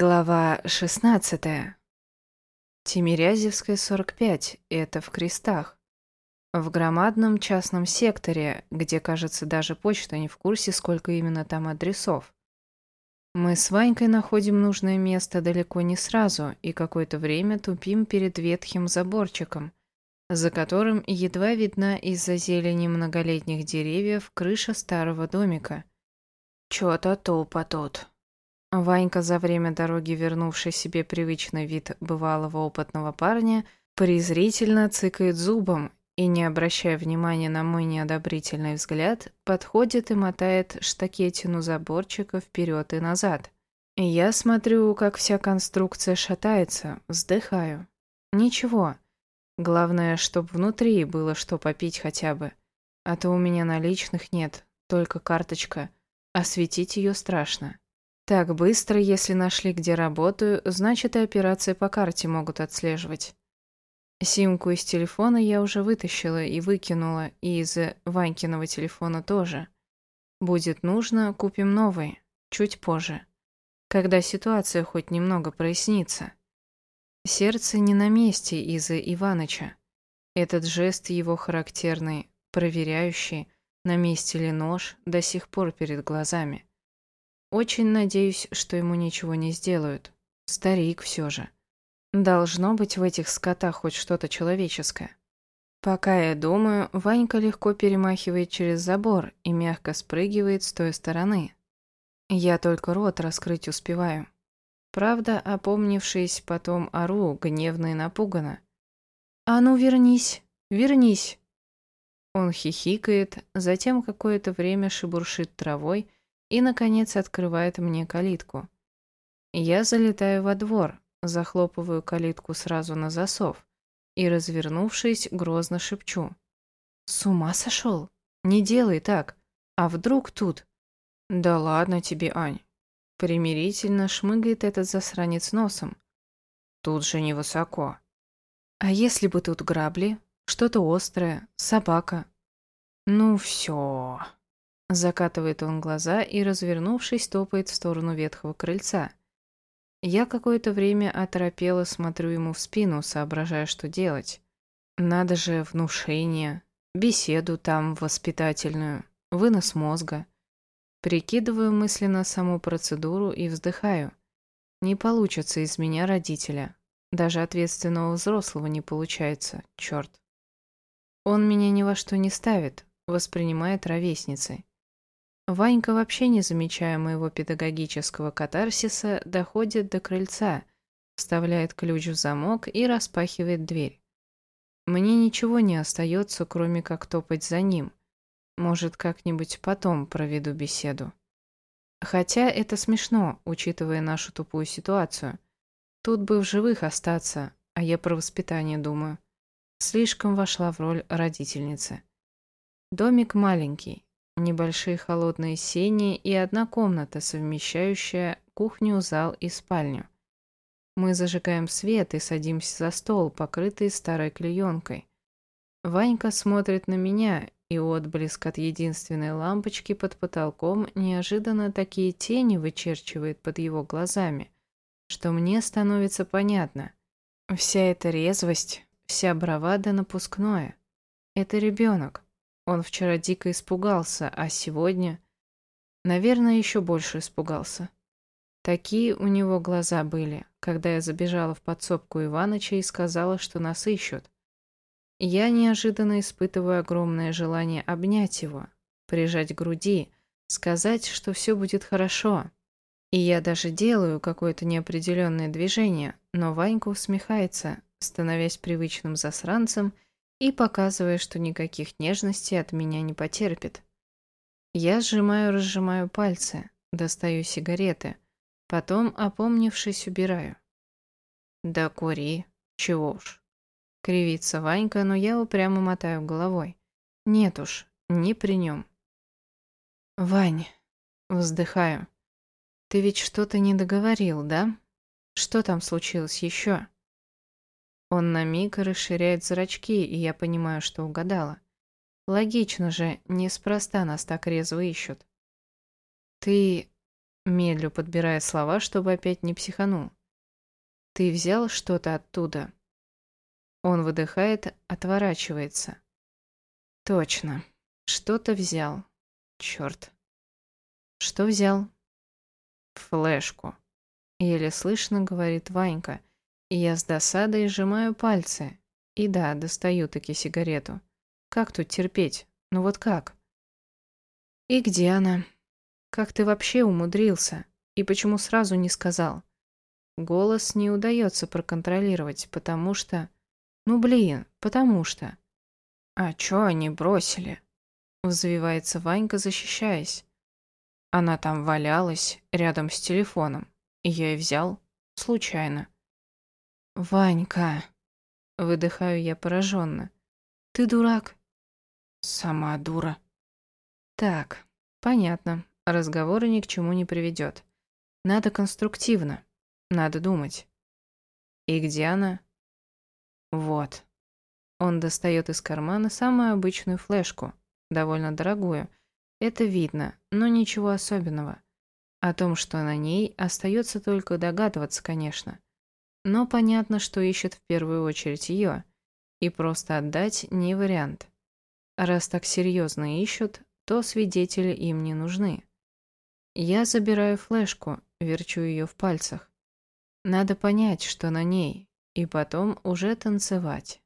Глава 16. Тимирязевская, 45. Это в крестах. В громадном частном секторе, где, кажется, даже почта не в курсе, сколько именно там адресов. Мы с Ванькой находим нужное место далеко не сразу и какое-то время тупим перед ветхим заборчиком, за которым едва видна из-за зелени многолетних деревьев крыша старого домика. Чё-то тупо тут. Ванька, за время дороги вернувший себе привычный вид бывалого опытного парня, презрительно цыкает зубом и, не обращая внимания на мой неодобрительный взгляд, подходит и мотает штакетину заборчика вперед и назад. Я смотрю, как вся конструкция шатается, вздыхаю. Ничего. Главное, чтоб внутри было что попить хотя бы. А то у меня наличных нет, только карточка. Осветить ее страшно. Так быстро, если нашли, где работаю, значит и операции по карте могут отслеживать. Симку из телефона я уже вытащила и выкинула, и из Ванькиного телефона тоже. Будет нужно, купим новый, чуть позже. Когда ситуация хоть немного прояснится. Сердце не на месте из-за Иваныча. Этот жест его характерный, проверяющий, на месте ли нож, до сих пор перед глазами. Очень надеюсь, что ему ничего не сделают. Старик все же. Должно быть в этих скотах хоть что-то человеческое. Пока я думаю, Ванька легко перемахивает через забор и мягко спрыгивает с той стороны. Я только рот раскрыть успеваю. Правда, опомнившись, потом ору, гневно и напуганно. «А ну, вернись! Вернись!» Он хихикает, затем какое-то время шебуршит травой, и, наконец, открывает мне калитку. Я залетаю во двор, захлопываю калитку сразу на засов и, развернувшись, грозно шепчу. «С ума сошел? Не делай так. А вдруг тут?» «Да ладно тебе, Ань». Примирительно шмыгает этот засранец носом. «Тут же невысоко». «А если бы тут грабли? Что-то острое? Собака?» «Ну все...» Закатывает он глаза и, развернувшись, топает в сторону ветхого крыльца. Я какое-то время оторопело смотрю ему в спину, соображая, что делать. Надо же внушение, беседу там воспитательную, вынос мозга. Прикидываю мысленно саму процедуру и вздыхаю. Не получится из меня родителя. Даже ответственного взрослого не получается, черт. Он меня ни во что не ставит, воспринимает ровесницей. Ванька, вообще не замечая моего педагогического катарсиса, доходит до крыльца, вставляет ключ в замок и распахивает дверь. Мне ничего не остается, кроме как топать за ним. Может, как-нибудь потом проведу беседу. Хотя это смешно, учитывая нашу тупую ситуацию. Тут бы в живых остаться, а я про воспитание думаю. Слишком вошла в роль родительницы. Домик маленький, Небольшие холодные сени и одна комната, совмещающая кухню, зал и спальню. Мы зажигаем свет и садимся за стол, покрытый старой клеенкой. Ванька смотрит на меня, и отблеск от единственной лампочки под потолком неожиданно такие тени вычерчивает под его глазами, что мне становится понятно. Вся эта резвость, вся бравада напускное. Это ребенок. Он вчера дико испугался, а сегодня... Наверное, еще больше испугался. Такие у него глаза были, когда я забежала в подсобку Иваныча и сказала, что нас ищут. Я неожиданно испытываю огромное желание обнять его, прижать к груди, сказать, что все будет хорошо. И я даже делаю какое-то неопределенное движение, но Ванька усмехается, становясь привычным засранцем и показывая, что никаких нежностей от меня не потерпит. Я сжимаю-разжимаю пальцы, достаю сигареты, потом, опомнившись, убираю. «Да кури, чего уж». Кривится Ванька, но я упрямо мотаю головой. «Нет уж, не при нем». «Вань», вздыхаю, «ты ведь что-то не договорил, да? Что там случилось еще?» Он на миг расширяет зрачки, и я понимаю, что угадала. Логично же, неспроста нас так резво ищут. Ты... Медлю подбирая слова, чтобы опять не психанул. Ты взял что-то оттуда? Он выдыхает, отворачивается. Точно. Что-то взял. Черт. Что взял? Флешку. Еле слышно, говорит Ванька. Я с досадой сжимаю пальцы. И да, достаю таки сигарету. Как тут терпеть? Ну вот как? И где она? Как ты вообще умудрился? И почему сразу не сказал? Голос не удается проконтролировать, потому что... Ну блин, потому что... А чё они бросили? Взвивается Ванька, защищаясь. Она там валялась, рядом с телефоном. И я и взял. Случайно. «Ванька!» Выдыхаю я пораженно. «Ты дурак?» «Сама дура». «Так, понятно. Разговор ни к чему не приведет. Надо конструктивно. Надо думать. И где она? Вот. Он достает из кармана самую обычную флешку, довольно дорогую. Это видно, но ничего особенного. О том, что на ней, остается только догадываться, конечно. Но понятно, что ищет в первую очередь ее. И просто отдать не вариант. Раз так серьезно ищут, то свидетели им не нужны. Я забираю флешку, верчу ее в пальцах. Надо понять, что на ней, и потом уже танцевать.